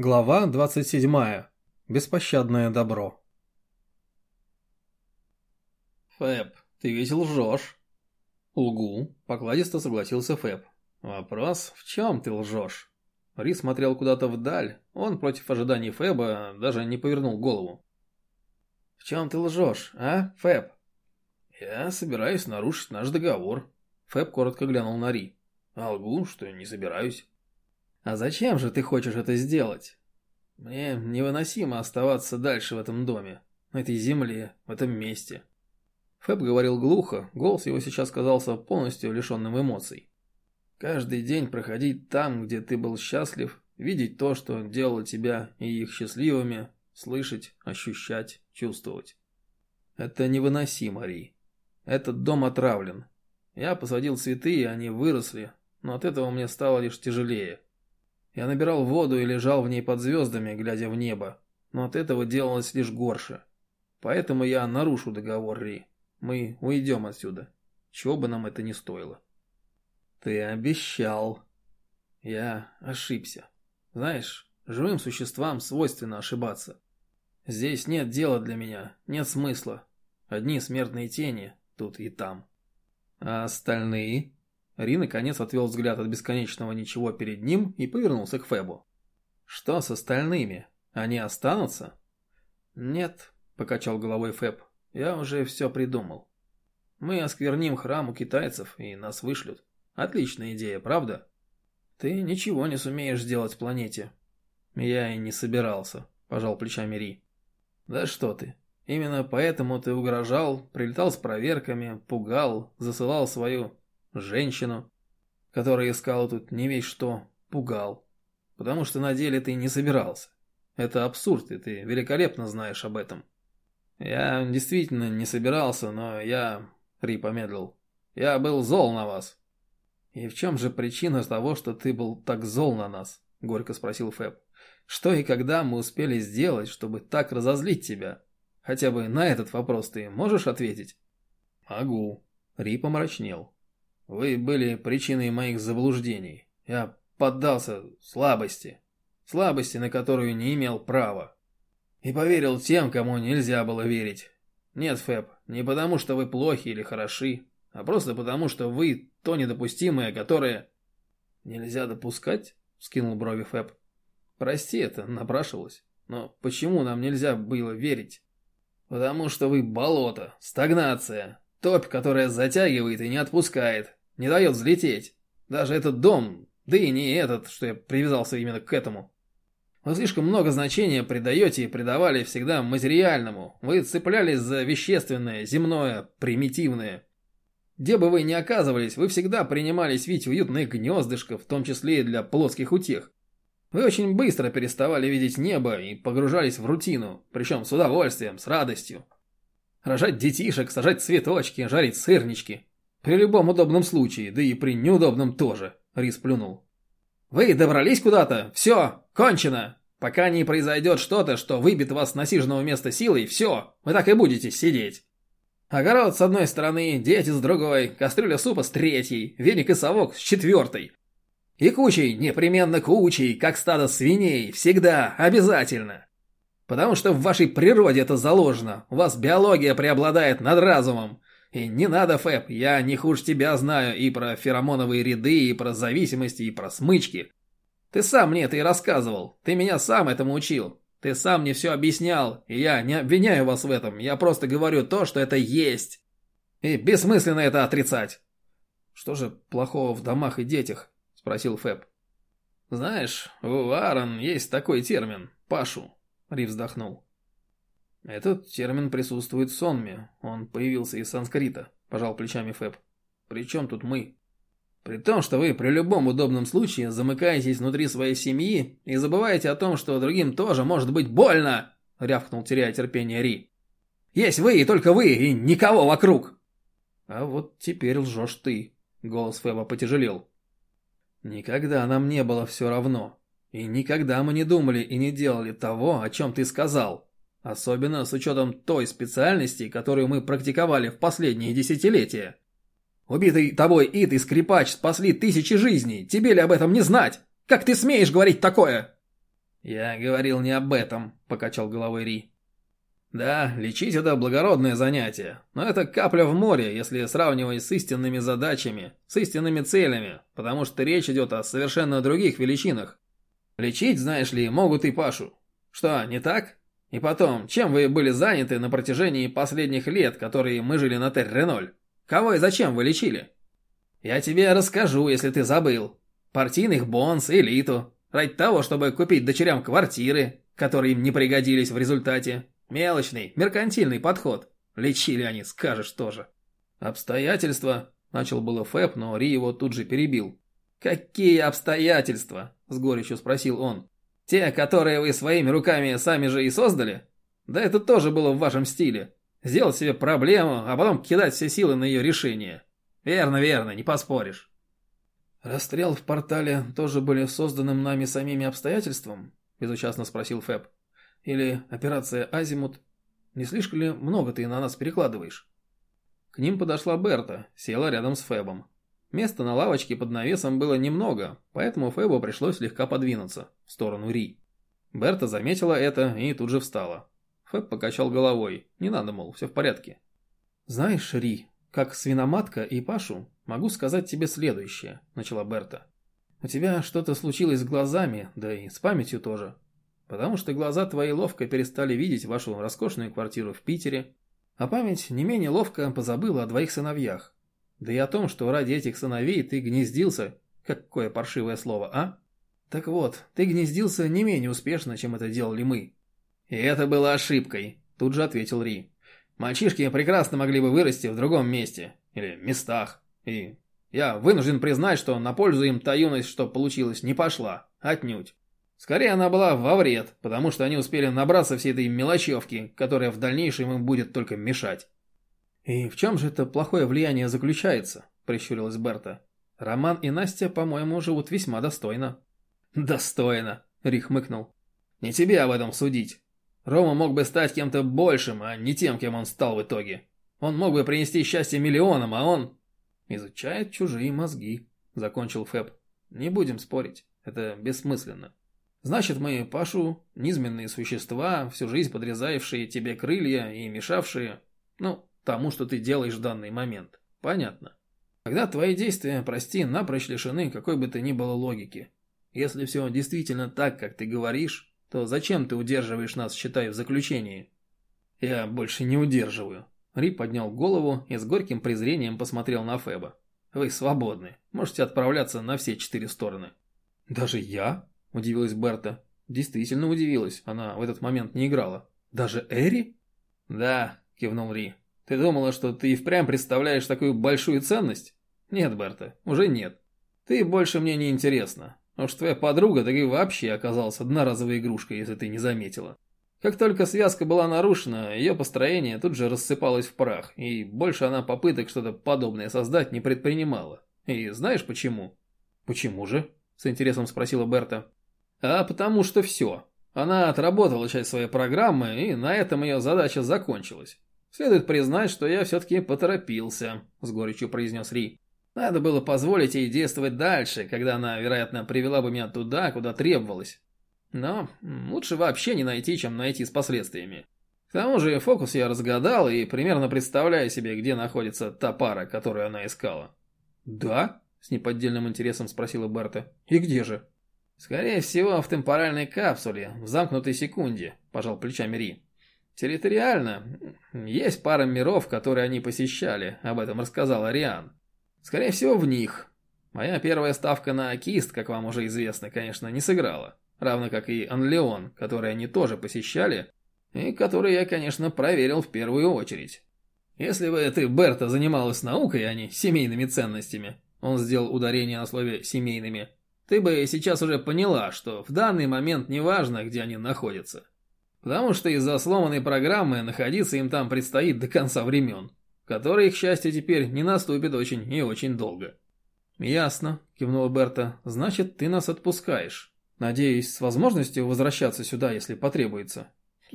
Глава 27. Беспощадное добро. Фэб, ты ведь лжешь. Лгу, покладисто согласился Фэб. Вопрос, в чем ты лжешь? Ри смотрел куда-то вдаль, он против ожиданий Фэба даже не повернул голову. В чем ты лжешь, а, Фэб? Я собираюсь нарушить наш договор. Фэб коротко глянул на Ри. А лгу, что не собираюсь. «А зачем же ты хочешь это сделать? Мне невыносимо оставаться дальше в этом доме, на этой земле, в этом месте». Фэб говорил глухо, голос его сейчас казался полностью лишенным эмоций. «Каждый день проходить там, где ты был счастлив, видеть то, что делало тебя и их счастливыми, слышать, ощущать, чувствовать. Это невыносимо, Ри. Этот дом отравлен. Я посадил цветы, и они выросли, но от этого мне стало лишь тяжелее. Я набирал воду и лежал в ней под звездами, глядя в небо, но от этого делалось лишь горше. Поэтому я нарушу договор, Ри. Мы уйдем отсюда, чего бы нам это ни стоило. Ты обещал. Я ошибся. Знаешь, живым существам свойственно ошибаться. Здесь нет дела для меня, нет смысла. Одни смертные тени тут и там. А остальные? Ри наконец отвел взгляд от бесконечного ничего перед ним и повернулся к Фебу. «Что с остальными? Они останутся?» «Нет», — покачал головой Феб, — «я уже все придумал. Мы оскверним храм у китайцев, и нас вышлют. Отличная идея, правда? Ты ничего не сумеешь сделать планете». «Я и не собирался», — пожал плечами Ри. «Да что ты, именно поэтому ты угрожал, прилетал с проверками, пугал, засылал свою женщину, которая искала тут не весь что, пугал. Потому что на деле ты не собирался. Это абсурд, и ты великолепно знаешь об этом. Я действительно не собирался, но я... Ри помедлил. Я был зол на вас. И в чем же причина того, что ты был так зол на нас? Горько спросил Фэб. Что и когда мы успели сделать, чтобы так разозлить тебя? Хотя бы на этот вопрос ты можешь ответить? Могу. Ри помрачнел. Вы были причиной моих заблуждений. Я поддался слабости. Слабости, на которую не имел права. И поверил тем, кому нельзя было верить. Нет, Фэб, не потому, что вы плохи или хороши, а просто потому, что вы то недопустимое, которое... Нельзя допускать? Скинул брови Фэб. Прости, это напрашивалось. Но почему нам нельзя было верить? Потому что вы болото, стагнация, топь, которая затягивает и не отпускает, не дает взлететь. Даже этот дом, да и не этот, что я привязался именно к этому. Вы слишком много значения придаете и придавали всегда материальному. Вы цеплялись за вещественное, земное, примитивное. Где бы вы ни оказывались, вы всегда принимались видеть уютное гнездышко, в том числе и для плоских утех. Вы очень быстро переставали видеть небо и погружались в рутину, причем с удовольствием, с радостью. Рожать детишек, сажать цветочки, жарить сырнички. При любом удобном случае, да и при неудобном тоже, Рис плюнул. Вы добрались куда-то? Все, кончено. Пока не произойдет что-то, что выбит вас с насиженного места силой, все, вы так и будете сидеть. Огород с одной стороны, дети с другой, кастрюля супа с третьей, веник и совок с четвертой. И кучей, непременно кучей, как стадо свиней, всегда, обязательно. Потому что в вашей природе это заложено, у вас биология преобладает над разумом. И не надо, Фэб, я не хуже тебя знаю и про феромоновые ряды, и про зависимости, и про смычки. Ты сам мне это и рассказывал, ты меня сам этому учил. Ты сам мне все объяснял, и я не обвиняю вас в этом, я просто говорю то, что это есть. И бессмысленно это отрицать. Что же плохого в домах и детях? Спросил Фэб. Знаешь, у Аарон есть такой термин – пашу. Ри вздохнул. «Этот термин присутствует в сонме. Он появился из санскрита», – пожал плечами Фэб. «При чем тут мы?» «При том, что вы при любом удобном случае замыкаетесь внутри своей семьи и забываете о том, что другим тоже может быть больно!» – рявкнул, теряя терпение Ри. «Есть вы и только вы, и никого вокруг!» «А вот теперь лжешь ты», – голос Фэба потяжелел. «Никогда нам не было все равно. И никогда мы не думали и не делали того, о чем ты сказал». Особенно с учетом той специальности, которую мы практиковали в последние десятилетия. Убитый тобой Ид и Скрипач спасли тысячи жизней. Тебе ли об этом не знать? Как ты смеешь говорить такое? «Я говорил не об этом», — покачал головой Ри. «Да, лечить это благородное занятие, но это капля в море, если сравнивать с истинными задачами, с истинными целями, потому что речь идет о совершенно других величинах. Лечить, знаешь ли, могут и Пашу. Что, не так? И потом, чем вы были заняты на протяжении последних лет, которые мы жили на Терреноль? Кого и зачем вы лечили? Я тебе расскажу, если ты забыл. Партийных бонс, элиту, ради того, чтобы купить дочерям квартиры, которые им не пригодились в результате. Мелочный, меркантильный подход. Лечили они, скажешь тоже. Обстоятельства, начал было Фэб, но Ри его тут же перебил. Какие обстоятельства? С горечью спросил он. Те, которые вы своими руками сами же и создали? Да это тоже было в вашем стиле. Сделать себе проблему, а потом кидать все силы на ее решение. Верно, верно, не поспоришь. Расстрел в портале тоже были созданным нами самими обстоятельством? Безучастно спросил Фэб. Или операция Азимут? Не слишком ли много ты на нас перекладываешь? К ним подошла Берта, села рядом с Фэбом. Места на лавочке под навесом было немного, поэтому Фэбу пришлось слегка подвинуться, в сторону Ри. Берта заметила это и тут же встала. Фэб покачал головой. Не надо, мол, все в порядке. «Знаешь, Ри, как свиноматка и Пашу, могу сказать тебе следующее», — начала Берта. «У тебя что-то случилось с глазами, да и с памятью тоже потому что глаза твои ловко перестали видеть вашу роскошную квартиру в Питере, а память не менее ловко позабыла о двоих сыновьях. Да и о том, что ради этих сыновей ты гнездился, какое паршивое слово, а? Так вот, ты гнездился не менее успешно, чем это делали мы. И это было ошибкой, тут же ответил Ри. Мальчишки прекрасно могли бы вырасти в другом месте, или местах, и я вынужден признать, что на пользу им та юность, что получилась, не пошла, отнюдь. Скорее она была во вред, потому что они успели набраться всей этой мелочевки, которая в дальнейшем им будет только мешать. «И в чем же это плохое влияние заключается?» – прищурилась Берта. «Роман и Настя, по-моему, живут весьма достойно». «Достойно», – Рих хмыкнул. «Не тебе об этом судить. Рома мог бы стать кем-то большим, а не тем, кем он стал в итоге. Он мог бы принести счастье миллионам, а он...» «Изучает чужие мозги», – закончил Фэб. «Не будем спорить. Это бессмысленно. Значит, мы, Пашу, низменные существа, всю жизнь подрезающие тебе крылья и мешавшие, ну, тому, что ты делаешь в данный момент. Понятно. Когда твои действия, прости, напрочь лишены какой бы то ни было логики. Если все действительно так, как ты говоришь, то зачем ты удерживаешь нас, считай, в заключении? Я больше не удерживаю. Ри поднял голову и с горьким презрением посмотрел на Феба. Вы свободны. Можете отправляться на все четыре стороны. Даже я? – удивилась Берта. Действительно удивилась, она в этот момент не играла. «Даже Эри?» «Да», – кивнул Ри. «Ты думала, что ты и впрямь представляешь такую большую ценность?» «Нет, Берта, уже нет. Ты больше мне не интересна. Уж твоя подруга так и вообще оказалась одноразовой игрушкой, если ты не заметила. Как только связка была нарушена, ее построение тут же рассыпалось в прах, и больше она попыток что-то подобное создать не предпринимала. И знаешь почему?» «Почему же?» – с интересом спросила Берта. А потому что все. Она отработала часть своей программы, и на этом ее задача закончилась. Следует признать, что я все-таки поторопился, с горечью произнес Ри. Надо было позволить ей действовать дальше, когда она, вероятно, привела бы меня туда, куда требовалось. Но лучше вообще не найти, чем найти с последствиями. К тому же фокус я разгадал и примерно представляю себе, где находится та пара, которую она искала. «Да?» – с неподдельным интересом спросила Берта. «И где же?» «Скорее всего, в темпоральной капсуле, в замкнутой секунде», – пожал плечами Ри. «Территориально есть пара миров, которые они посещали, об этом рассказал Ариан. Скорее всего, в них. Моя первая ставка на Кист, как вам уже известно, конечно, не сыграла. Равно как и Анлеон, который они тоже посещали, и который я, конечно, проверил в первую очередь. Если бы ты, Берта, занималась наукой, а не семейными ценностями, он сделал ударение на слове «семейными», ты бы сейчас уже поняла, что в данный момент не важно, где они находятся. Потому что из-за сломанной программы находиться им там предстоит до конца времен, которые, к счастью, теперь не наступит очень и очень долго. «Ясно», – кивнула Берта, – «значит, ты нас отпускаешь. Надеюсь, с возможностью возвращаться сюда, если потребуется».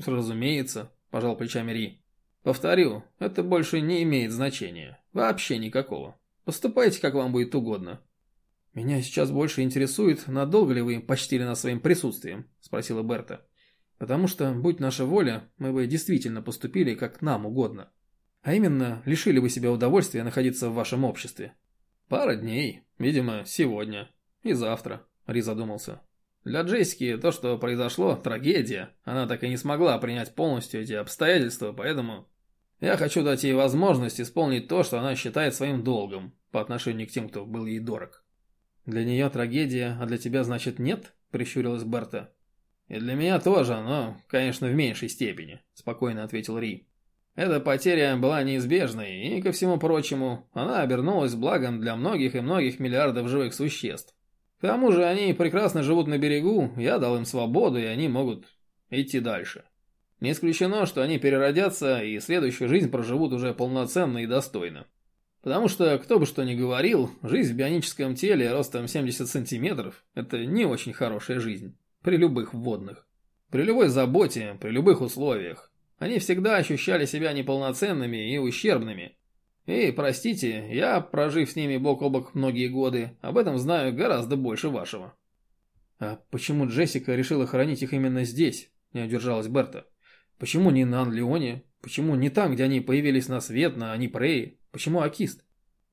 «Разумеется», – пожал плечами Ри. «Повторю, это больше не имеет значения. Вообще никакого. Поступайте, как вам будет угодно. «Меня сейчас больше интересует, надолго ли вы почтили нас своим присутствием?» – спросила Берта. «Потому что, будь наша воля, мы бы действительно поступили, как нам угодно. А именно, лишили бы себя удовольствия находиться в вашем обществе». «Пара дней. Видимо, сегодня. И завтра», – Ри задумался. «Для Джессики то, что произошло, трагедия. Она так и не смогла принять полностью эти обстоятельства, поэтому я хочу дать ей возможность исполнить то, что она считает своим долгом по отношению к тем, кто был ей дорог». «Для нее трагедия, а для тебя, значит, нет?» – прищурилась Берта. «И для меня тоже, но, конечно, в меньшей степени», – спокойно ответил Ри. «Эта потеря была неизбежной, и, ко всему прочему, она обернулась благом для многих и многих миллиардов живых существ. К тому же они прекрасно живут на берегу, я дал им свободу, и они могут идти дальше. Не исключено, что они переродятся и следующую жизнь проживут уже полноценно и достойно. Потому что, кто бы что ни говорил, жизнь в бионическом теле ростом 70 сантиметров – это не очень хорошая жизнь. При любых вводных. При любой заботе, при любых условиях. Они всегда ощущали себя неполноценными и ущербными. И, простите, я, прожив с ними бок о бок многие годы, об этом знаю гораздо больше вашего. А почему Джессика решила хранить их именно здесь? Не удержалась Берта. Почему не на Анлеоне? Почему не там, где они появились на свет, на Анипрее? Почему Акист?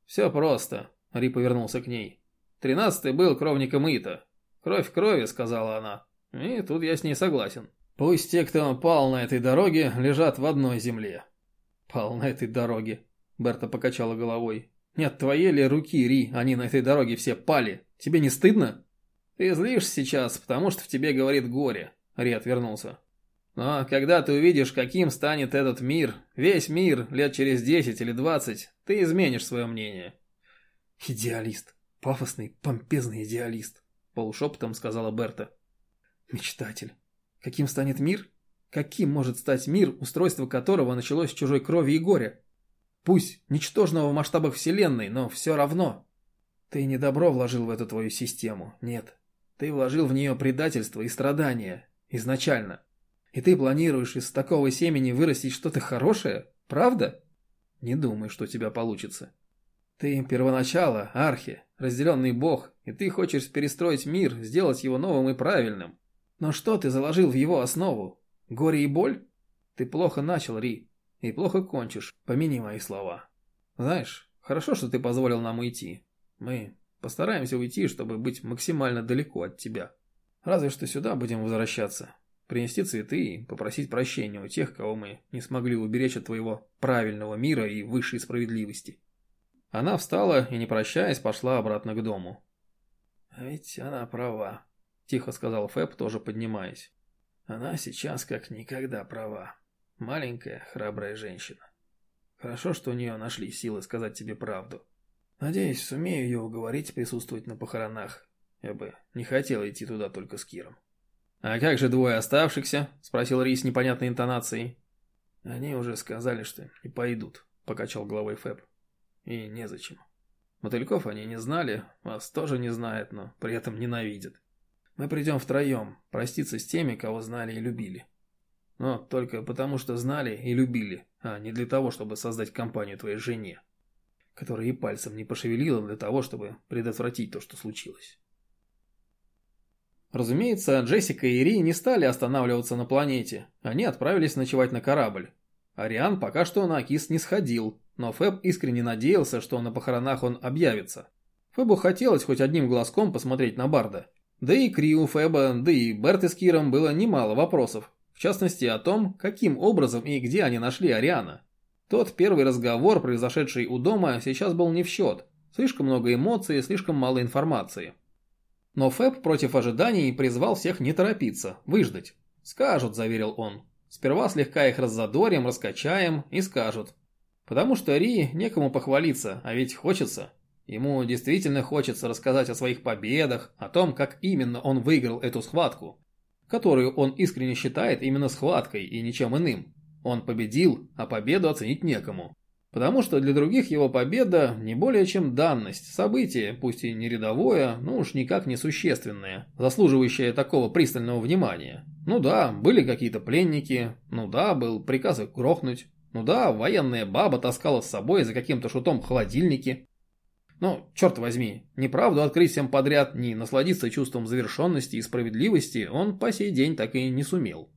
Все просто. Ри повернулся к ней. Тринадцатый был кровником Ита. Кровь крови, сказала она. И тут я с ней согласен. Пусть те, кто пал на этой дороге, лежат в одной земле. Пал на этой дороге. Берта покачала головой. Нет твоей ли руки, Ри, они на этой дороге все пали. Тебе не стыдно? Ты злишься сейчас, потому что в тебе говорит горе. Ри отвернулся. Но когда ты увидишь, каким станет этот мир, весь мир, лет через 10 или 20, ты изменишь свое мнение. Идеалист. Пафосный, помпезный идеалист, полушепотом сказала Берта. Мечтатель. Каким станет мир? Каким может стать мир, устройство которого началось с чужой крови и горя? Пусть ничтожного в масштабах Вселенной, но все равно. Ты не добро вложил в эту твою систему, нет. Ты вложил в нее предательство и страдания. Изначально. И ты планируешь из такого семени вырастить что-то хорошее? Правда? Не думай, что у тебя получится. Ты первоначало, архи, разделенный бог, и ты хочешь перестроить мир, сделать его новым и правильным. Но что ты заложил в его основу? Горе и боль? Ты плохо начал, Ри, и плохо кончишь, помяни мои слова. Знаешь, хорошо, что ты позволил нам уйти. Мы постараемся уйти, чтобы быть максимально далеко от тебя. Разве что сюда будем возвращаться принести цветы и попросить прощения у тех, кого мы не смогли уберечь от твоего правильного мира и высшей справедливости. Она встала и, не прощаясь, пошла обратно к дому. «А ведь она права», – тихо сказал Фэб, тоже поднимаясь. «Она сейчас как никогда права. Маленькая, храбрая женщина. Хорошо, что у нее нашли силы сказать тебе правду. Надеюсь, сумею ее уговорить присутствовать на похоронах. Я бы не хотел идти туда только с Киром». «А как же двое оставшихся?» – спросил Рис непонятной интонацией. «Они уже сказали, что не пойдут», – покачал головой Фэб. «И незачем. Мотыльков они не знали, вас тоже не знают, но при этом ненавидят. Мы придем втроем, проститься с теми, кого знали и любили. Но только потому, что знали и любили, а не для того, чтобы создать компанию твоей жене, которая и пальцем не пошевелила для того, чтобы предотвратить то, что случилось». Разумеется, Джессика и Ри не стали останавливаться на планете. Они отправились ночевать на корабль. Ариан пока что на Акис не сходил, но Фэб искренне надеялся, что на похоронах он объявится. Фэбу хотелось хоть одним глазком посмотреть на Барда. Да и Кри у Фэба, да и Берты с Киром было немало вопросов. В частности о том, каким образом и где они нашли Ариана. Тот первый разговор, произошедший у дома, сейчас был не в счет. Слишком много эмоций слишком мало информации. Но Фэб против ожиданий призвал всех не торопиться, выждать. «Скажут», – заверил он. «Сперва слегка их раззадорим, раскачаем и скажут. Потому что Ри некому похвалиться, а ведь хочется. Ему действительно хочется рассказать о своих победах, о том, как именно он выиграл эту схватку, которую он искренне считает именно схваткой и ничем иным. Он победил, а победу оценить некому. Потому что для других его победа не более чем данность, событие, пусть и не рядовое, но уж никак не существенное, заслуживающее такого пристального внимания. Ну да, были какие-то пленники, ну да, был приказ их грохнуть, ну да, военная баба таскала с собой за каким-то шутом холодильники. Но, черт возьми, ни правду открыть всем подряд, ни насладиться чувством завершенности и справедливости он по сей день так и не сумел.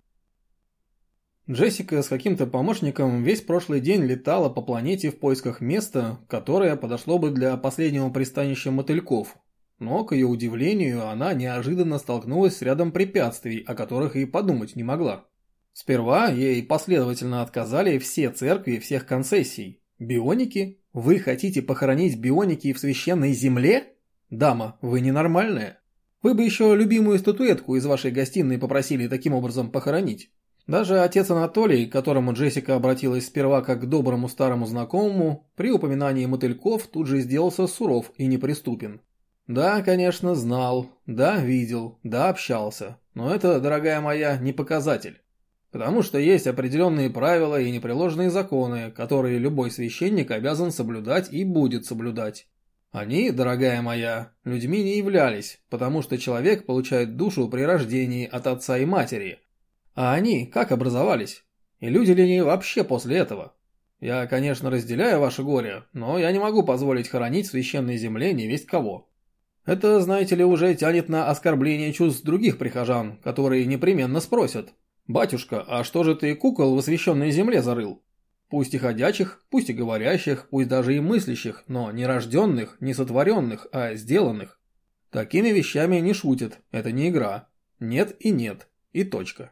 Джессика с каким-то помощником весь прошлый день летала по планете в поисках места, которое подошло бы для последнего пристанища мотыльков. Но, к ее удивлению, она неожиданно столкнулась с рядом препятствий, о которых и подумать не могла. Сперва ей последовательно отказали все церкви всех концессий. Бионики? Вы хотите похоронить бионики в священной земле? Дама, вы ненормальная. Вы бы еще любимую статуэтку из вашей гостиной попросили таким образом похоронить. Даже отец Анатолий, к которому Джессика обратилась сперва как к доброму старому знакомому, при упоминании мотыльков тут же сделался суров и неприступен. Да, конечно, знал, да, видел, да, общался, но это, дорогая моя, не показатель. Потому что есть определенные правила и непреложные законы, которые любой священник обязан соблюдать и будет соблюдать. Они, дорогая моя, людьми не являлись, потому что человек получает душу при рождении от отца и матери, а они как образовались? И люди ли они вообще после этого? Я, конечно, разделяю ваше горе, но я не могу позволить хоронить в священной земле не весть кого. Это, знаете ли, уже тянет на оскорбление чувств других прихожан, которые непременно спросят. «Батюшка, а что же ты кукол в освященной земле зарыл?» Пусть и ходячих, пусть и говорящих, пусть даже и мыслящих, но не рожденных, не сотворенных, а сделанных. Такими вещами не шутят, это не игра. Нет и нет, и точка.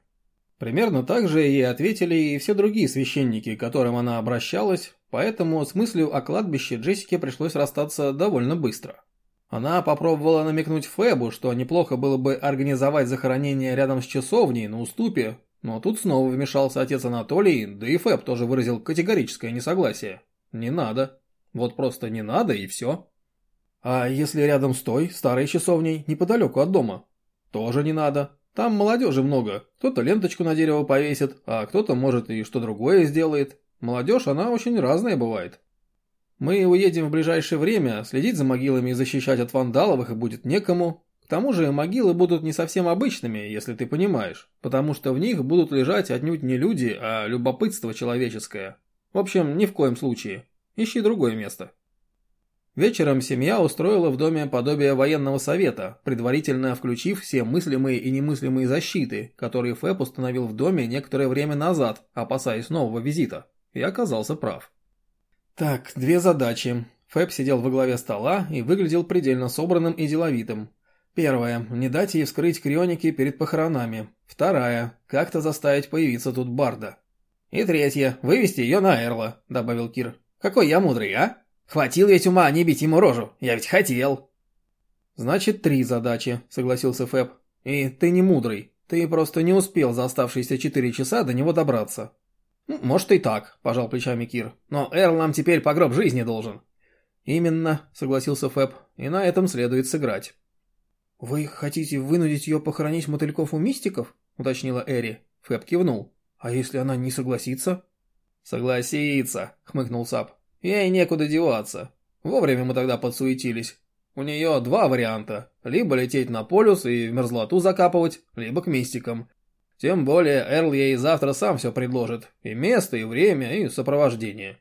Примерно так же ей ответили и все другие священники, к которым она обращалась, поэтому с мыслью о кладбище Джессике пришлось расстаться довольно быстро. Она попробовала намекнуть Фэбу, что неплохо было бы организовать захоронение рядом с часовней на уступе, но тут снова вмешался отец Анатолий, да и Фэб тоже выразил категорическое несогласие. Не надо. Вот просто не надо и все. А если рядом с той, старой часовней, неподалеку от дома? Тоже не надо. Там молодежи много. Кто-то ленточку на дерево повесит, а кто-то, может, и что другое сделает. Молодежь, она очень разная бывает. Мы уедем в ближайшее время, следить за могилами и защищать от вандалов их будет некому. К тому же могилы будут не совсем обычными, если ты понимаешь, потому что в них будут лежать отнюдь не люди, а любопытство человеческое. В общем, ни в коем случае. Ищи другое место. Вечером семья устроила в доме подобие военного совета, предварительно включив все мыслимые и немыслимые защиты, которые Фэб установил в доме некоторое время назад, опасаясь нового визита. И оказался прав. Так, две задачи. Фэб сидел во главе стола и выглядел предельно собранным и деловитым. Первая – не дать ей вскрыть крионики перед похоронами. Вторая – как-то заставить появиться тут Барда. И третья – вывести ее на Эрла, добавил Кир. Какой я мудрый, а? Хватил ведь ума не бить ему рожу, я ведь хотел. Значит, три задачи, согласился Фэб. И ты не мудрый, ты просто не успел за оставшиеся четыре часа до него добраться. «Ну, может и так, пожал плечами Кир, но Эрл нам теперь по гроб жизни должен. Именно, согласился Фэб, и на этом следует сыграть. «Вы хотите вынудить ее похоронить мотыльков у мистиков?» – уточнила Эри. Фэб кивнул. «А если она не согласится?» «Согласится», – хмыкнул Сап. Ей некуда деваться. Вовремя мы тогда подсуетились. У нее два варианта. Либо лететь на полюс и в мерзлоту закапывать, либо к мистикам. Тем более Эрл ей завтра сам все предложит. И место, и время, и сопровождение.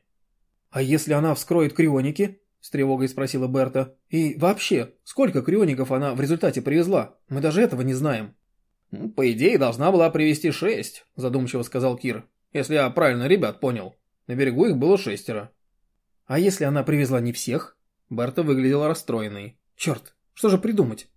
«А если она вскроет крионики?» – с тревогой спросила Берта. «И вообще, сколько криоников она в результате привезла? Мы даже этого не знаем». «Ну, «По идее, должна была привезти шесть», – задумчиво сказал Кир. «Если я правильно ребят понял. На берегу их было шестеро. А если она привезла не всех? Барта выглядела расстроенной. Черт, что же придумать?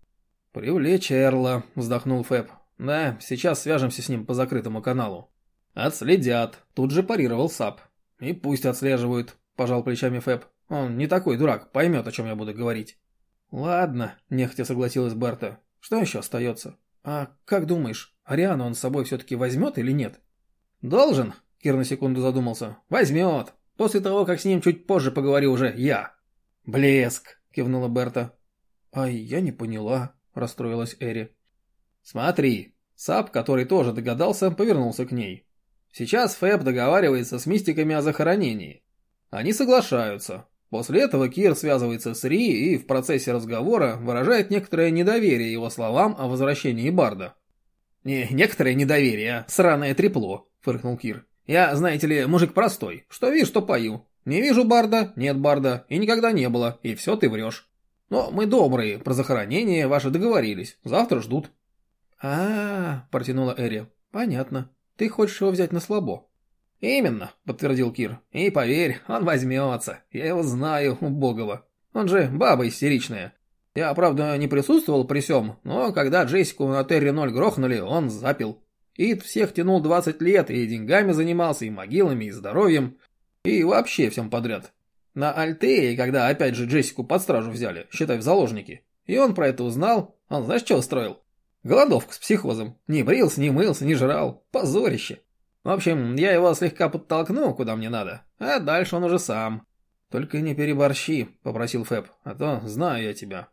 Привлечь Эрла, вздохнул Фэб. Да, сейчас свяжемся с ним по закрытому каналу. Отследят, тут же парировал Сап. И пусть отслеживают, пожал плечами Фэб. Он не такой дурак, поймет, о чем я буду говорить. Ладно, нехотя согласилась Берта. Что еще остается? А как думаешь, Ариану он с собой все-таки возьмет или нет? Должен, Кир на секунду задумался. Возьмет. После того, как с ним чуть позже поговорю уже я. Блеск, кивнула Берта. А я не поняла, расстроилась Эри. Смотри, Сап, который тоже догадался, повернулся к ней. Сейчас Фэб договаривается с мистиками о захоронении. Они соглашаются. После этого Кир связывается с Ри и в процессе разговора выражает некоторое недоверие его словам о возвращении Барда. «Не некоторое недоверие, а сраное трепло», — фыркнул Кир. Я, знаете ли, мужик простой. Что вижу, что пою. Не вижу Барда, нет Барда, и никогда не было, и все ты врешь. Но мы добрые, про захоронение ваши договорились, завтра ждут. А, протянула Эри. «Понятно. Ты хочешь его взять на слабо?» «Именно», — подтвердил Кир. «И поверь, он возьмется. Я его знаю, убогого. Он же баба истеричная. Я, правда, не присутствовал при всем, но когда Джессику на Терри-0 грохнули, он запил. Ид всех тянул 20 лет, и деньгами занимался, и могилами, и здоровьем, и вообще всем подряд. На Альтее, когда опять же Джессику под стражу взяли, считай в заложники, и он про это узнал, он знаешь, что устроил? Голодовка с психозом. Не брился, не мылся, не жрал. Позорище. В общем, я его слегка подтолкнул, куда мне надо, а дальше он уже сам. «Только не переборщи», — попросил Фэб, — «а то знаю я тебя».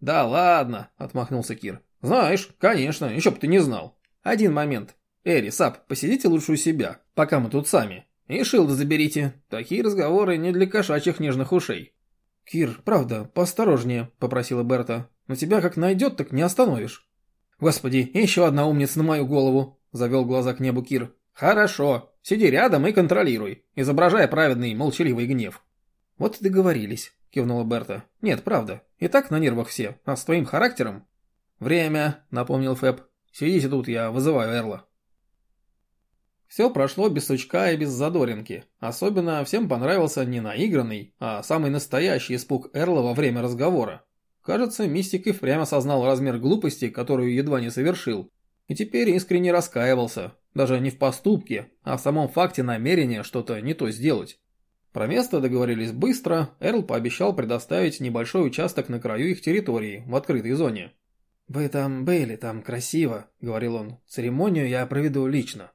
«Да ладно», — отмахнулся Кир. «Знаешь, конечно, еще бы ты не знал. Один момент. Эри, Сап, посидите лучше у себя, пока мы тут сами. И Шилда заберите. Такие разговоры не для кошачьих нежных ушей». «Кир, правда, поосторожнее», — попросила Берта. «Но тебя как найдет, так не остановишь». «Господи, еще одна умница на мою голову», — завел глаза к небу Кир. «Хорошо. Сиди рядом и контролируй, изображая праведный молчаливый гнев». «Вот и договорились», — кивнула Берта. «Нет, правда. И так на нервах все. А с твоим характером?» «Время», — напомнил Фэб. «Сидите тут, я вызываю Эрла». Все прошло без сучка и без задоринки. Особенно всем понравился не наигранный, а самый настоящий испуг Эрла во время разговора. Кажется, Мистик и впрямь осознал размер глупости, которую едва не совершил. И теперь искренне раскаивался. Даже не в поступке, а в самом факте намерения что-то не то сделать. Про место договорились быстро, Эрл пообещал предоставить небольшой участок на краю их территории, в открытой зоне. «Вы там были, там красиво», — говорил он. «Церемонию я проведу лично».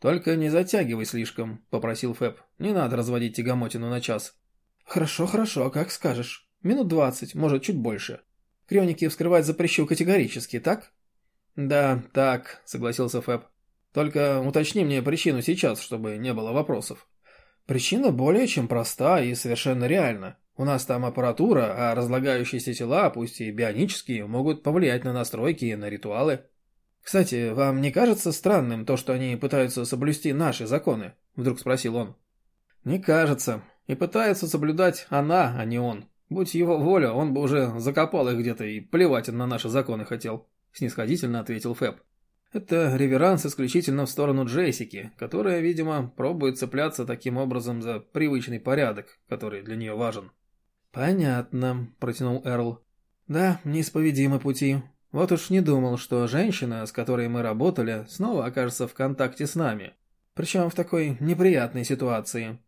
«Только не затягивай слишком», — попросил Фэб. «Не надо разводить тягомотину на час». «Хорошо, хорошо, как скажешь. Минут двадцать, может, чуть больше. Крёники вскрывать запрещу категорически, так?» «Да, так», — согласился Фэб. «Только уточни мне причину сейчас, чтобы не было вопросов». Причина более чем проста и совершенно реальна. У нас там аппаратура, а разлагающиеся тела, пусть и бионические, могут повлиять на настройки и на ритуалы. Кстати, вам не кажется странным то, что они пытаются соблюсти наши законы? Вдруг спросил он. Не кажется. И пытается соблюдать она, а не он. Будь его воля, он бы уже закопал их где-то и плевать на наши законы хотел. Снисходительно ответил Фэб. Это реверанс исключительно в сторону Джессики, которая, видимо, пробует цепляться таким образом за привычный порядок, который для нее важен. «Понятно», – протянул Эрл. «Да, неисповедимы пути. Вот уж не думал, что женщина, с которой мы работали, снова окажется в контакте с нами. Причем в такой неприятной ситуации».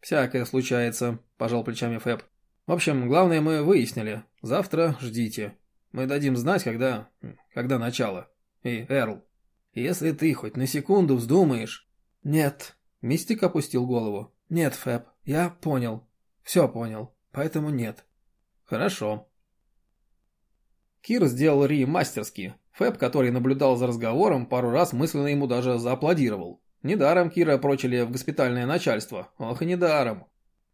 «Всякое случается», – пожал плечами Фэб. «В общем, главное мы выяснили. Завтра ждите. Мы дадим знать, когда... когда начало». «Эй, Эрл, если ты хоть на секунду вздумаешь...» «Нет», — Мистик опустил голову. «Нет, Фэб, я понял. Все понял, поэтому нет». «Хорошо». Кир сделал Ри мастерски. Фэб, который наблюдал за разговором, пару раз мысленно ему даже зааплодировал. Недаром Кира прочили в госпитальное начальство. Ох и недаром.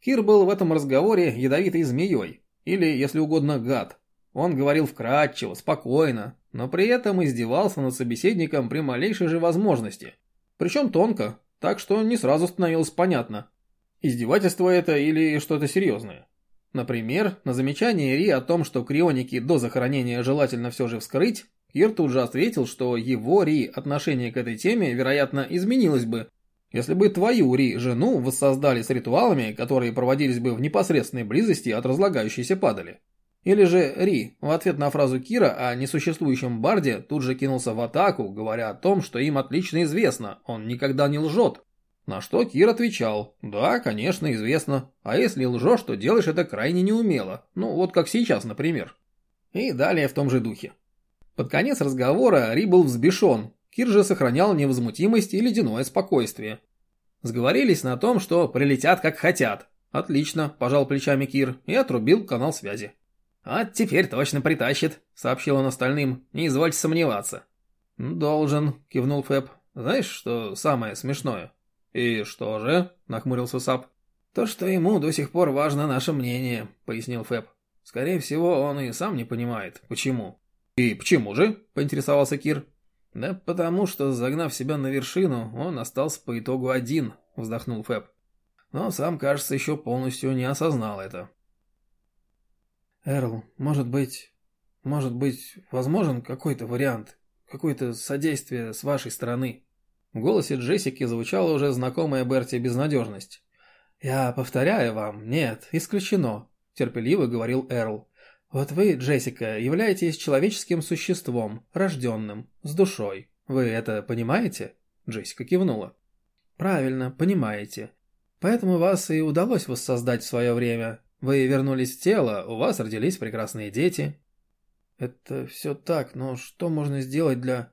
Кир был в этом разговоре ядовитой змеей. Или, если угодно, гад. Он говорил вкратчиво, спокойно, но при этом издевался над собеседником при малейшей же возможности. Причем тонко, так что не сразу становилось понятно, издевательство это или что-то серьезное. Например, на замечание Ри о том, что крионики до захоронения желательно все же вскрыть, Кир тут же ответил, что его Ри отношение к этой теме, вероятно, изменилось бы, если бы твою Ри жену воссоздали с ритуалами, которые проводились бы в непосредственной близости от разлагающейся падали. Или же Ри в ответ на фразу Кира о несуществующем барде тут же кинулся в атаку, говоря о том, что им отлично известно, он никогда не лжет. На что Кир отвечал, да, конечно, известно, а если лжешь, то делаешь это крайне неумело, ну вот как сейчас, например. И далее в том же духе. Под конец разговора Ри был взбешен, Кир же сохранял невозмутимость и ледяное спокойствие. Сговорились на том, что прилетят как хотят. Отлично, пожал плечами Кир и отрубил канал связи. «А теперь точно притащит», — сообщил он остальным. «Не извольте сомневаться». «Должен», — кивнул Фэб. «Знаешь, что самое смешное?» «И что же?» — нахмурился Сап. «То, что ему до сих пор важно наше мнение», — пояснил Фэб. «Скорее всего, он и сам не понимает, почему». «И почему же?» — поинтересовался Кир. «Да потому что, загнав себя на вершину, он остался по итогу один», — вздохнул Фэб. но сам, кажется, еще полностью не осознал это. «Эрл, может быть, может быть, возможен какой-то вариант, какое-то содействие с вашей стороны?» В голосе Джессики звучала уже знакомая Берти безнадежность. «Я повторяю вам, нет, исключено», – терпеливо говорил Эрл. «Вот вы, Джессика, являетесь человеческим существом, рожденным, с душой. Вы это понимаете?» Джессика кивнула. «Правильно, понимаете. Поэтому вас и удалось воссоздать в свое время. Вы вернулись в тело, у вас родились прекрасные дети». «Это все так, но что можно сделать для...»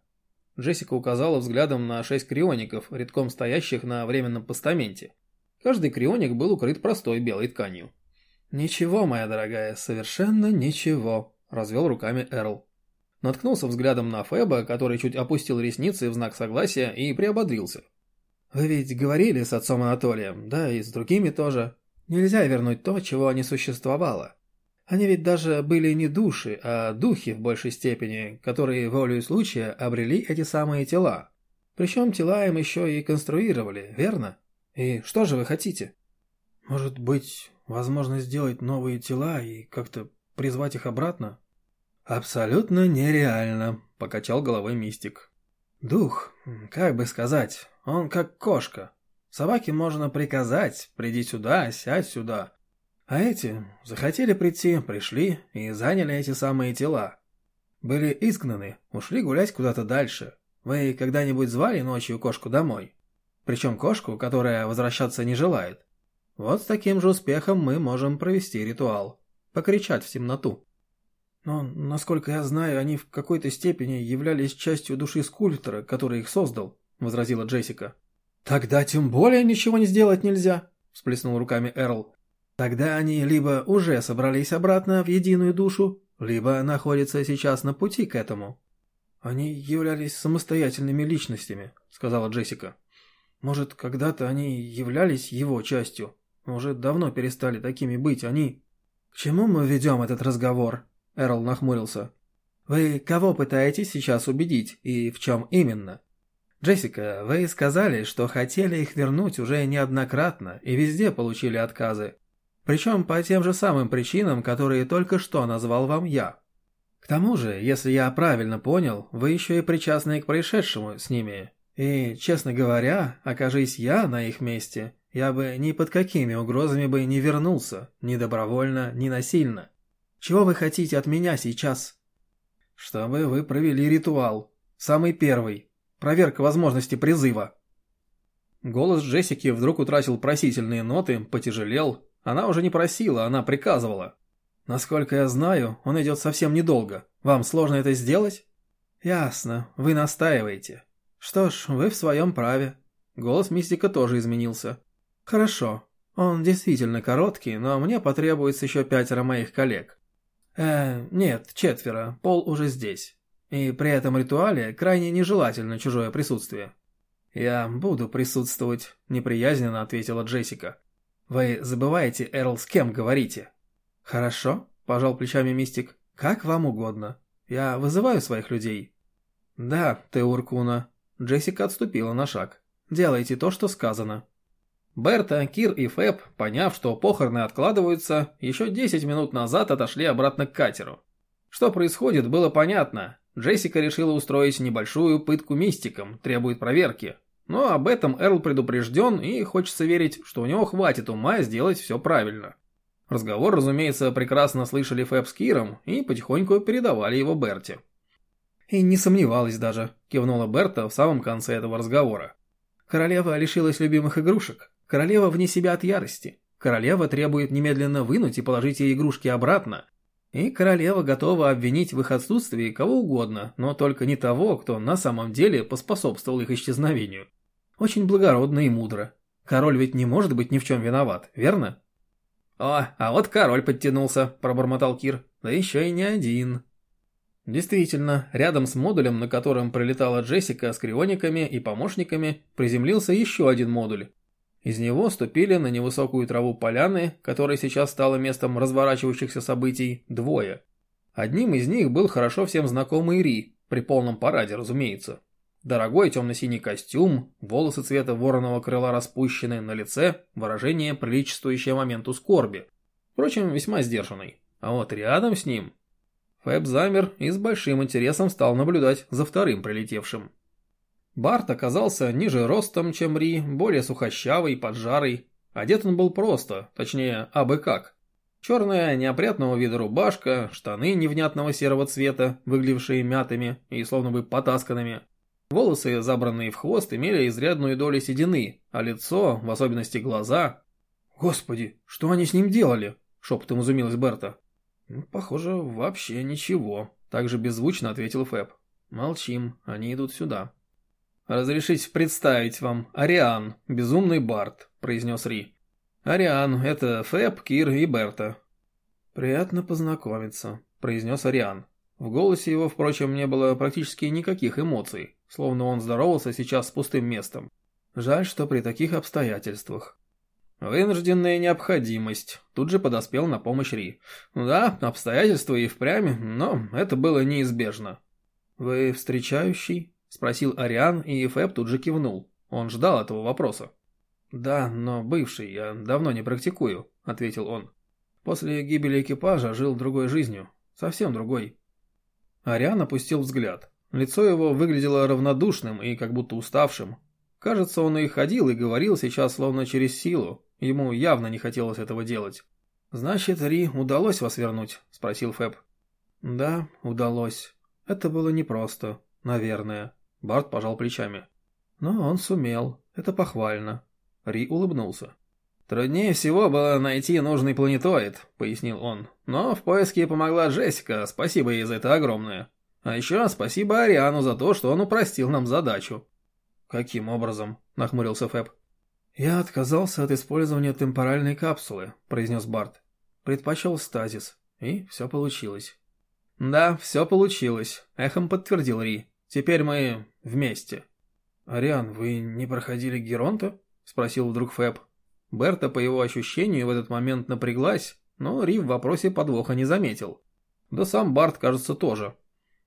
Джессика указала взглядом на шесть криоников, редком стоящих на временном постаменте. Каждый крионик был укрыт простой белой тканью. «Ничего, моя дорогая, совершенно ничего», – развел руками Эрл. Наткнулся взглядом на Феба, который чуть опустил ресницы в знак согласия и приободрился. «Вы ведь говорили с отцом Анатолием, да и с другими тоже. Нельзя вернуть то, чего не существовало. Они ведь даже были не души, а духи в большей степени, которые волею случая обрели эти самые тела. Причем тела им еще и конструировали, верно? И что же вы хотите? Может быть, возможно сделать новые тела и как-то призвать их обратно? Абсолютно нереально, покачал головой мистик. Дух, как бы сказать, он как кошка. Собаке можно приказать, приди сюда, сядь сюда. А эти захотели прийти, пришли и заняли эти самые тела. Были изгнаны, ушли гулять куда-то дальше. Вы когда-нибудь звали ночью кошку домой? Причем кошку, которая возвращаться не желает. Вот с таким же успехом мы можем провести ритуал. Покричать в темноту. Но, насколько я знаю, они в какой-то степени являлись частью души скульптора, который их создал, возразила Джессика. Тогда тем более ничего не сделать нельзя, всплеснул руками Эрл. Тогда они либо уже собрались обратно в единую душу, либо находятся сейчас на пути к этому. Они являлись самостоятельными личностями, сказала Джессика. Может, когда-то они являлись его частью, уже давно перестали такими быть. Они... К чему мы ведем этот разговор? Эрл нахмурился. Вы кого пытаетесь сейчас убедить и в чем именно? Джессика, вы сказали, что хотели их вернуть уже неоднократно и везде получили отказы. Причем по тем же самым причинам, которые только что назвал вам я. К тому же, если я правильно понял, вы еще и причастны к происшедшему с ними. И, честно говоря, окажись я на их месте, я бы ни под какими угрозами бы не вернулся, ни добровольно, ни насильно. Чего вы хотите от меня сейчас? Чтобы вы провели ритуал. Самый первый. Проверка возможности призыва. Голос Джессики вдруг утратил просительные ноты, потяжелел, она уже не просила, она приказывала. Насколько я знаю, он идет совсем недолго. Вам сложно это сделать? Ясно, вы настаиваете. Что ж, вы в своем праве. Голос мистика тоже изменился. Хорошо. Он действительно короткий, но мне потребуется еще пятеро моих коллег. Э, нет, четверо. Пол уже здесь. И при этом ритуале крайне нежелательно чужое присутствие. «Я буду присутствовать», — неприязненно ответила Джессика. «Вы забываете, Эрл, с кем говорите?» «Хорошо», – пожал плечами Мистик. «Как вам угодно. Я вызываю своих людей». «Да, Теуркуна». Джессика отступила на шаг. «Делайте то, что сказано». Берта, Кир и Фэб, поняв, что похороны откладываются, еще 10 минут назад отошли обратно к катеру. Что происходит, было понятно. Джессика решила устроить небольшую пытку мистикам, требует проверки. Но об этом Эрл предупрежден и хочется верить, что у него хватит ума сделать все правильно. Разговор, разумеется, прекрасно слышали Фэб с Киром и потихоньку передавали его Берти. «И не сомневалась даже», – кивнула Берта в самом конце этого разговора. «Королева лишилась любимых игрушек. Королева вне себя от ярости. Королева требует немедленно вынуть и положить ей игрушки обратно. И королева готова обвинить в их отсутствии кого угодно, но только не того, кто на самом деле поспособствовал их исчезновению. Очень благородно и мудро. Король ведь не может быть ни в чем виноват, верно? «О, а вот король подтянулся», – пробормотал Кир. «Да еще и не один». Действительно, рядом с модулем, на котором пролетала Джессика с криониками и помощниками, приземлился еще один модуль. Из него ступили на невысокую траву поляны, которая сейчас стала местом разворачивающихся событий, двое. Одним из них был хорошо всем знакомый Ри, при полном параде, разумеется. Дорогой темно-синий костюм, волосы цвета вороного крыла распущены, на лице выражение, приличествующее моменту скорби. Впрочем, весьма сдержанный. А вот рядом с ним... Фэб замер и с большим интересом стал наблюдать за вторым прилетевшим. Барт оказался ниже ростом, чем Ри, более сухощавый, поджарый. Одет он был просто, точнее, абы как. Черная неопрятного вида рубашка, штаны невнятного серого цвета, выглядевшие мятыми и словно бы потасканными, Волосы, забранные в хвост, имели изрядную долю седины, а лицо, в особенности глаза... «Господи, что они с ним делали?» – шепотом изумилась Берта. «Ну, «Похоже, вообще ничего», – также беззвучно ответил Фэб. «Молчим, они идут сюда». «Разрешите представить вам Ариан, безумный Барт», – произнес Ри. «Ариан – это Фэб, Кир и Берта». «Приятно познакомиться», – произнес Ариан. В голосе его, впрочем, не было практически никаких эмоций словно он здоровался сейчас с пустым местом. Жаль, что при таких обстоятельствах. Вынужденная необходимость. Тут же подоспел на помощь Ри. Да, обстоятельства и впрямь, но это было неизбежно. «Вы встречающий?» – спросил Ариан, и Фэб тут же кивнул. Он ждал этого вопроса. «Да, но бывший, я давно не практикую», – ответил он. «После гибели экипажа жил другой жизнью, совсем другой». Ариан опустил взгляд. Лицо его выглядело равнодушным и как будто уставшим. Кажется, он и ходил, и говорил сейчас словно через силу. Ему явно не хотелось этого делать. «Значит, Ри, удалось вас вернуть?» – спросил Фэб. «Да, удалось. Это было непросто, наверное». Барт пожал плечами. «Но он сумел. Это похвально». Ри улыбнулся. «Труднее всего было найти нужный планетоид», — пояснил он. «Но в поиске помогла Джессика, спасибо ей за это огромное. А еще спасибо Ариану за то, что он упростил нам задачу. Каким образом? Нахмурился Фэб. Я отказался от использования темпоральной капсулы, произнес Барт. Предпочел стазис. И все получилось. Да, все получилось, эхом подтвердил Ри. Теперь мы вместе. Ариан, вы не проходили Геронта? Спросил вдруг Фэб. Берта, по его ощущению, в этот момент напряглась, но Ри в вопросе подвоха не заметил. Да сам Барт, кажется, тоже.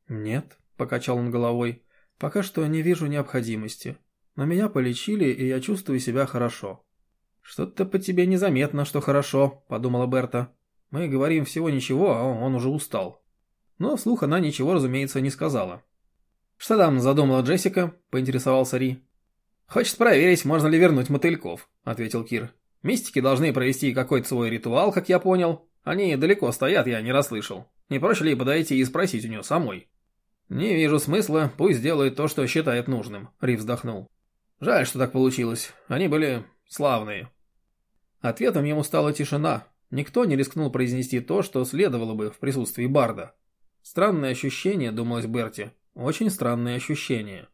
«Нет», — покачал он головой, — «пока что не вижу необходимости. Но меня полечили, и я чувствую себя хорошо». «Что-то по тебе незаметно, что хорошо», — подумала Берта. «Мы говорим всего ничего, а он уже устал». Но вслух она ничего, разумеется, не сказала. «Что там задумала Джессика?» – поинтересовался Ри. «Хочет проверить, можно ли вернуть мотыльков», – ответил Кир. «Мистики должны провести какой-то свой ритуал, как я понял. Они далеко стоят, я не расслышал. Не проще ли подойти и спросить у нее самой?» «Не вижу смысла, пусть делает то, что считает нужным», — Ри вздохнул. «Жаль, что так получилось. Они были славные». Ответом ему стала тишина. Никто не рискнул произнести то, что следовало бы в присутствии Барда. Странное ощущение, думалось Берти. Очень странное ощущение.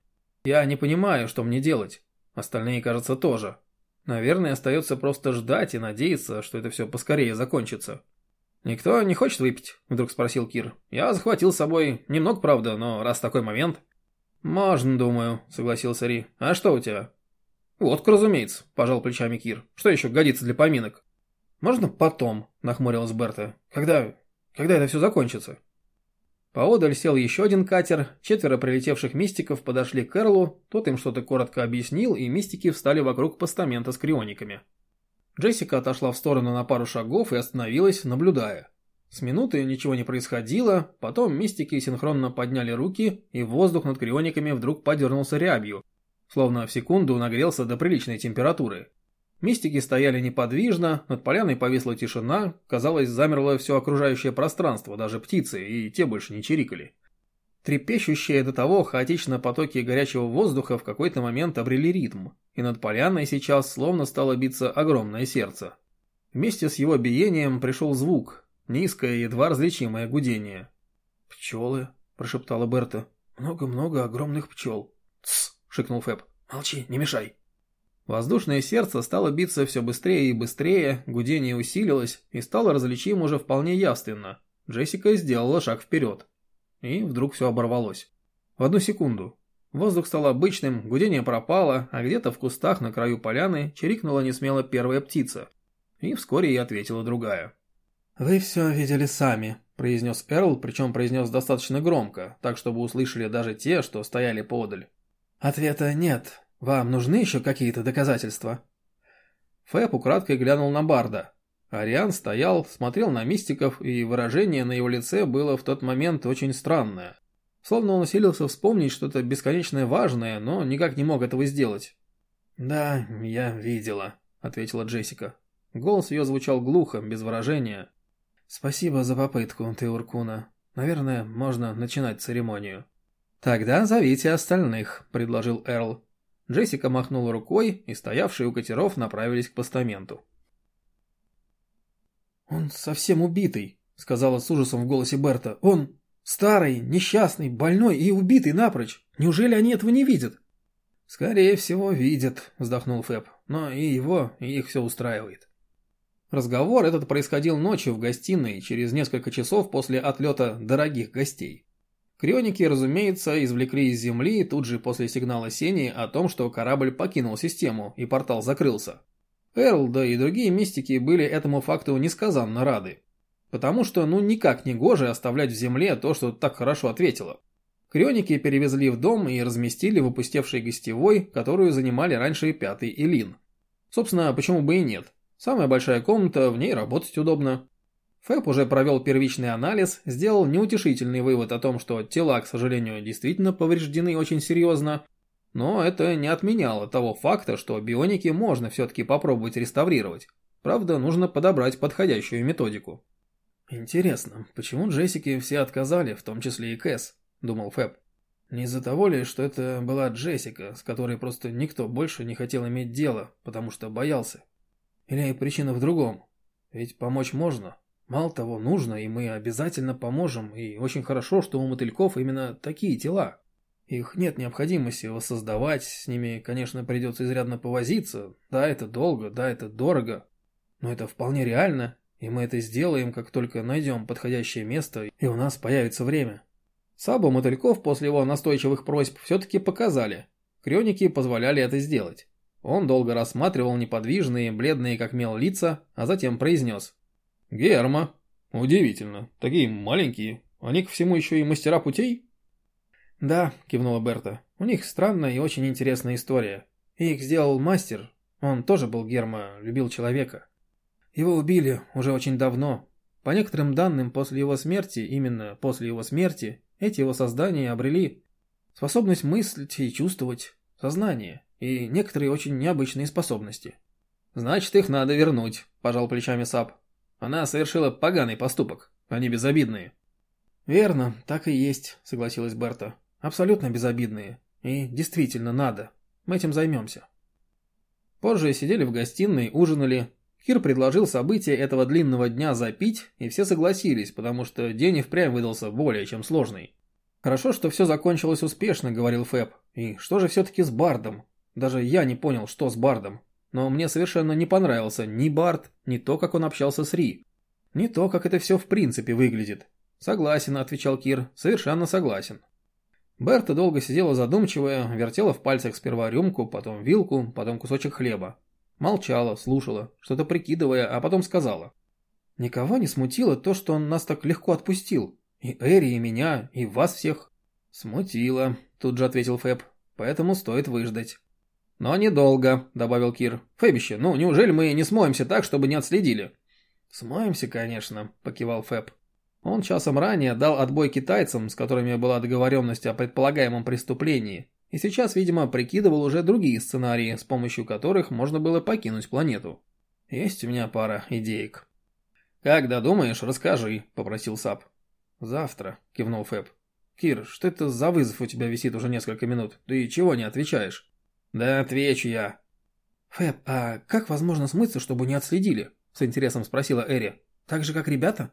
Я не понимаю, что мне делать. Остальные, кажется, тоже. Наверное, остается просто ждать и надеяться, что это все поскорее закончится. «Никто не хочет выпить?» – вдруг спросил Кир. «Я захватил с собой немного, правда, но раз такой момент...» «Можно, думаю», – согласился Ри. «А что у тебя?» «Водка, разумеется», – пожал плечами Кир. «Что еще годится для поминок?» «Можно потом?» – нахмурилась Берта. «Когда... когда это все закончится?» Поодаль сел еще один катер, четверо прилетевших мистиков подошли к Эрлу, тот им что-то коротко объяснил, и мистики встали вокруг постамента с криониками. Джессика отошла в сторону на пару шагов и остановилась, наблюдая. С минуты ничего не происходило, потом мистики синхронно подняли руки, и воздух над криониками вдруг подернулся рябью, словно в секунду нагрелся до приличной температуры. Мистики стояли неподвижно, над поляной повисла тишина, казалось, замерло все окружающее пространство, даже птицы, и те больше не чирикали. Трепещущие до того хаотично потоки горячего воздуха в какой-то момент обрели ритм, и над поляной сейчас словно стало биться огромное сердце. Вместе с его биением пришел звук, низкое, едва различимое гудение. «Пчелы», – прошептала Берта. «Много-много огромных пчел». «Тсс», – шикнул Фэб. «Молчи, не мешай». Воздушное сердце стало биться все быстрее и быстрее, гудение усилилось и стало различимо уже вполне явственно. Джессика сделала шаг вперед. И вдруг все оборвалось. В одну секунду. Воздух стал обычным, гудение пропало, а где-то в кустах на краю поляны чирикнула несмело первая птица. И вскоре ей ответила другая. «Вы все видели сами», – произнес Эрл, причем произнес достаточно громко, так чтобы услышали даже те, что стояли подаль. Ответа нет. Вам нужны еще какие-то доказательства? Фэб украдкой глянул на Барда. Ариан стоял, смотрел на мистиков, и выражение на его лице было в тот момент очень странное. Словно он усилился вспомнить что-то бесконечно важное, но никак не мог этого сделать. «Да, я видела», — ответила Джессика. Голос ее звучал глухо, без выражения. «Спасибо за попытку, Теуркуна. Наверное, можно начинать церемонию». «Тогда зовите остальных», — предложил Эрл. Джессика махнула рукой, и стоявшие у катеров направились к постаменту. «Он совсем убитый», — сказала с ужасом в голосе Берта. «Он старый, несчастный, больной и убитый напрочь. Неужели они этого не видят?» «Скорее всего, видят», — вздохнул Фэб. «Но и его, и их все устраивает». Разговор этот происходил ночью в гостиной, через несколько часов после отлета дорогих гостей. Крионики, разумеется, извлекли из Земли тут же после сигнала Сени о том, что корабль покинул систему и портал закрылся. Эрл, да и другие мистики были этому факту несказанно рады. Потому что ну никак не гоже оставлять в Земле то, что так хорошо ответило. Крионики перевезли в дом и разместили в опустевшей гостевой, которую занимали раньше пятый и Лин. Собственно, почему бы и нет. Самая большая комната, в ней работать удобно. Фэб уже провел первичный анализ, сделал неутешительный вывод о том, что тела, к сожалению, действительно повреждены очень серьезно, но это не отменяло того факта, что бионики можно все-таки попробовать реставрировать. Правда, нужно подобрать подходящую методику. «Интересно, почему Джессики все отказали, в том числе и Кэс?» – думал Фэб. «Не из-за того ли, что это была Джессика, с которой просто никто больше не хотел иметь дело, потому что боялся? Или причина в другом? Ведь помочь можно, Мало того, нужно, и мы обязательно поможем, и очень хорошо, что у мотыльков именно такие тела. Их нет необходимости воссоздавать, с ними, конечно, придется изрядно повозиться. Да, это долго, да, это дорого. Но это вполне реально, и мы это сделаем, как только найдем подходящее место, и у нас появится время. Сабу мотыльков после его настойчивых просьб все-таки показали. Крёники позволяли это сделать. Он долго рассматривал неподвижные, бледные как мел лица, а затем произнес. «Герма. Удивительно. Такие маленькие. Они ко всему еще и мастера путей?» «Да», — кивнула Берта. «У них странная и очень интересная история. Их сделал мастер. Он тоже был Герма, любил человека. Его убили уже очень давно. По некоторым данным, после его смерти, именно после его смерти, эти его создания обрели способность мыслить и чувствовать, сознание и некоторые очень необычные способности. «Значит, их надо вернуть», – пожал плечами Сап. Она совершила поганый поступок, они безобидные. Верно, так и есть, согласилась Берта. Абсолютно безобидные. И действительно надо. Мы этим займемся. Позже сидели в гостиной, ужинали. Кир предложил события этого длинного дня запить, и все согласились, потому что день и впрямь выдался более чем сложный. «Хорошо, что все закончилось успешно», — говорил Фэб. «И что же все-таки с Бардом? Даже я не понял, что с Бардом. Но мне совершенно не понравился ни Барт, ни то, как он общался с Ри. Ни то, как это все в принципе выглядит. Согласен, отвечал Кир, совершенно согласен. Берта долго сидела задумчивая, вертела в пальцах сперва рюмку, потом вилку, потом кусочек хлеба. Молчала, слушала, что-то прикидывая, а потом сказала. Никого не смутило то, что он нас так легко отпустил. И Эри, и меня, и вас всех. Смутило, тут же ответил Фэб, поэтому стоит выждать. «Но недолго», — добавил Кир. «Фэбище, ну неужели мы не смоемся так, чтобы не отследили?» «Смоемся, конечно», — покивал Фэб. Он часом ранее дал отбой китайцам, с которыми была договоренность о предполагаемом преступлении, и сейчас, видимо, прикидывал уже другие сценарии, с помощью которых можно было покинуть планету. Есть у меня пара идеек. «Когда думаешь, расскажи», — попросил Сап. «Завтра», — кивнул Фэб. «Кир, что это за вызов у тебя висит уже несколько минут? Ты чего не отвечаешь?» «Да отвечу я». «Фэб, а как возможно смыться, чтобы не отследили?» — с интересом спросила Эри. «Так же, как ребята?»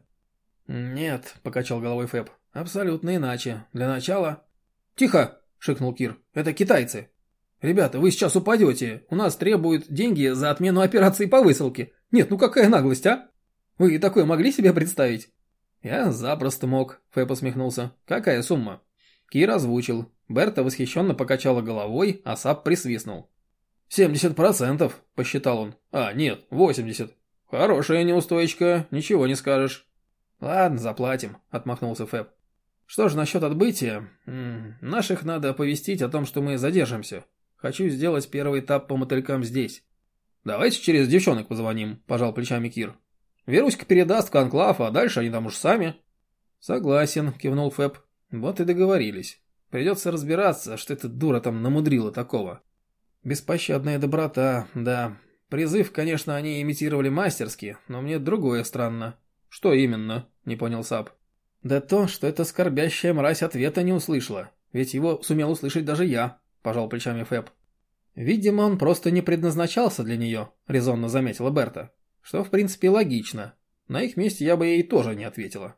«Нет», — покачал головой Фэб. «Абсолютно иначе. Для начала...» «Тихо!» — шикнул Кир. «Это китайцы». «Ребята, вы сейчас упадете. У нас требуют деньги за отмену операции по высылке. Нет, ну какая наглость, а? Вы такое могли себе представить?» «Я запросто мог», — Фэб усмехнулся. «Какая сумма?» Кир озвучил. Берта восхищенно покачала головой, а Сап присвистнул. «Семьдесят процентов», — посчитал он. «А, нет, восемьдесят. Хорошая неустойчка, ничего не скажешь». «Ладно, заплатим», — отмахнулся Фэб. Что же насчет отбытия? М -м, наших надо оповестить о том, что мы задержимся. Хочу сделать первый этап по мотылькам здесь. Давайте через девчонок позвоним, пожал плечами Кир. Веруська передаст в конклав, а дальше они там уж сами. Согласен, кивнул Фэб. Вот и договорились. Придется разбираться, что эта дура там намудрила такого. Беспощадная доброта, да. Призыв, конечно, они имитировали мастерски, но мне другое странно. Что именно? Не понял Саб. Да то, что эта скорбящая мразь ответа не услышала. Ведь его сумел услышать даже я, пожал плечами Фэб. Видимо, он просто не предназначался для нее, резонно заметила Берта. Что, в принципе, логично. На их месте я бы ей тоже не ответила.